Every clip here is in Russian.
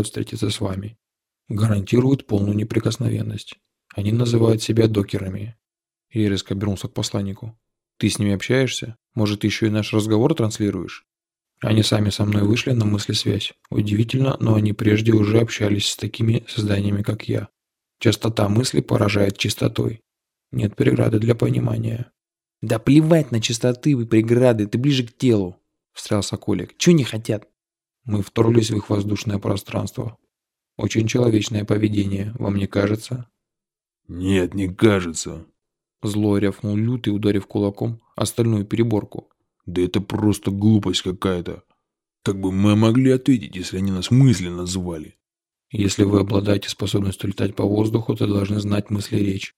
встретиться с вами. Гарантируют полную неприкосновенность. Они называют себя докерами. Я обернулся к посланнику. Ты с ними общаешься? Может, еще и наш разговор транслируешь? Они сами со мной вышли на мысли-связь. Удивительно, но они прежде уже общались с такими созданиями, как я. Частота мысли поражает чистотой. Нет преграды для понимания. «Да плевать на чистоты и преграды, ты ближе к телу!» – встрял Соколик. «Чего не хотят?» Мы вторглись в их воздушное пространство. Очень человечное поведение, вам не кажется? Нет, не кажется. Зло рявкнул лютый, ударив кулаком остальную переборку. Да это просто глупость какая-то. Как бы мы могли ответить, если они нас мысленно звали? Если вы обладаете способностью летать по воздуху, то должны знать мысли речь.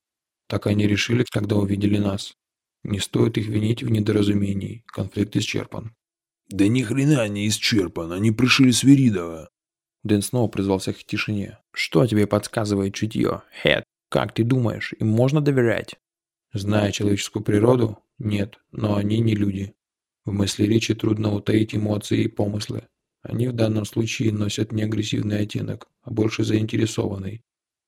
Так они решили, когда увидели нас. Не стоит их винить в недоразумении. Конфликт исчерпан. Да ни хрена не исчерпан, они пришли с Веридова. Дэн снова призвался к тишине. Что тебе подсказывает чутье? Хэт, как ты думаешь, им можно доверять? Зная человеческую природу, нет, но они не люди. В мысли речи трудно утаить эмоции и помыслы. Они в данном случае носят не агрессивный оттенок, а больше заинтересованный.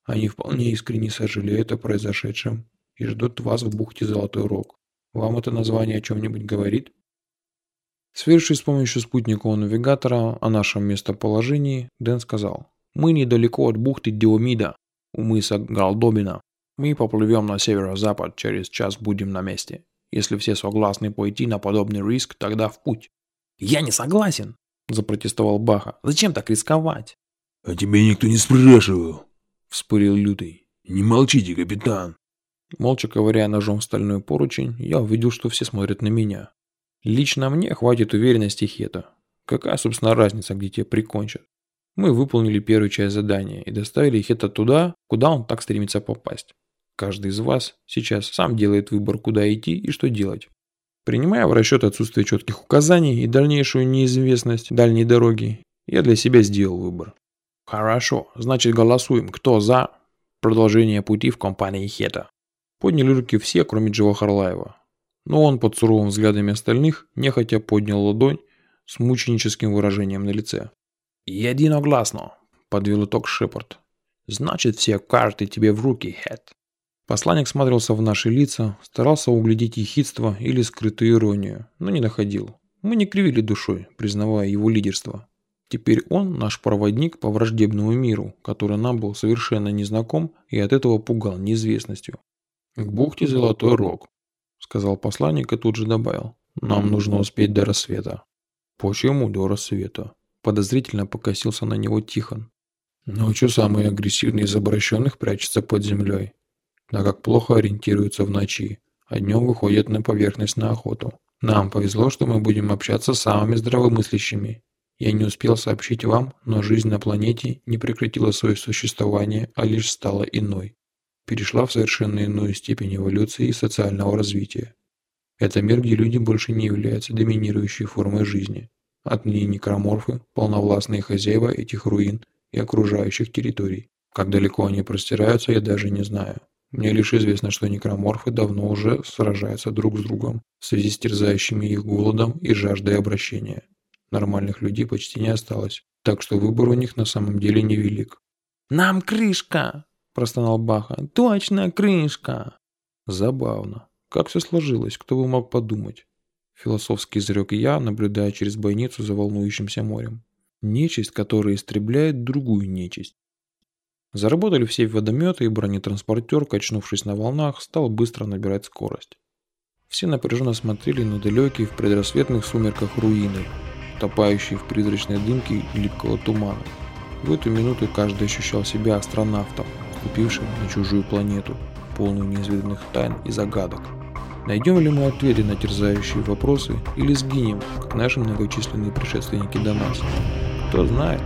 Они вполне искренне сожалеют о произошедшем и ждут вас в бухте Золотой Рог. Вам это название о чем-нибудь говорит? Сверившись с помощью спутникового навигатора о нашем местоположении, Дэн сказал, «Мы недалеко от бухты Диомида, у мыса Галдобина. Мы поплывем на северо-запад, через час будем на месте. Если все согласны пойти на подобный риск, тогда в путь. Я не согласен, запротестовал Баха. Зачем так рисковать? А тебя никто не спрашивал, вспылил Лютый. Не молчите, капитан. Молча ковыряя ножом в стальной поручень, я увидел, что все смотрят на меня. Лично мне хватит уверенности Хета. Какая, собственно, разница, где тебя прикончат? Мы выполнили первую часть задания и доставили Хета туда, куда он так стремится попасть. Каждый из вас сейчас сам делает выбор, куда идти и что делать. Принимая в расчет отсутствие четких указаний и дальнейшую неизвестность дальней дороги, я для себя сделал выбор. Хорошо, значит голосуем, кто за продолжение пути в компании Хета. Подняли руки все, кроме Джива Харлаева. Но он под суровым взглядами остальных нехотя поднял ладонь с мученическим выражением на лице. «Единогласно», – подвел итог Шепард. «Значит, все карты тебе в руки, Хэт». Посланник смотрелся в наши лица, старался углядеть ехидство или скрытую иронию, но не находил. Мы не кривили душой, признавая его лидерство. Теперь он наш проводник по враждебному миру, который нам был совершенно незнаком и от этого пугал неизвестностью. «К бухте Золотой Рог», — сказал посланник и тут же добавил. «Нам нужно успеть до рассвета». «Почему до рассвета?» Подозрительно покосился на него Тихон. «Ночью самые агрессивные из обращенных прячутся под землей так как плохо ориентируются в ночи, а днем выходят на поверхность на охоту. Нам повезло, что мы будем общаться с самыми здравомыслящими. Я не успел сообщить вам, но жизнь на планете не прекратила свое существование, а лишь стала иной. Перешла в совершенно иную степень эволюции и социального развития. Это мир, где люди больше не являются доминирующей формой жизни. Отныне некроморфы – полновластные хозяева этих руин и окружающих территорий. Как далеко они простираются, я даже не знаю. Мне лишь известно, что некроморфы давно уже сражаются друг с другом в связи с терзающими их голодом и жаждой обращения. Нормальных людей почти не осталось, так что выбор у них на самом деле невелик. «Нам крышка!» – простонал Баха. «Точно крышка!» Забавно. Как все сложилось, кто бы мог подумать? Философский изрек я, наблюдая через бойницу за волнующимся морем. Нечисть, которая истребляет другую нечисть. Заработали все водометы, и бронетранспортер, качнувшись на волнах, стал быстро набирать скорость. Все напряженно смотрели на далекие в предрассветных сумерках руины, топающие в призрачной дымке липкого тумана. В эту минуту каждый ощущал себя астронавтом, купившим на чужую планету, полную неизведанных тайн и загадок. Найдем ли мы ответы на терзающие вопросы или сгинем, как наши многочисленные предшественники до нас? Кто знает.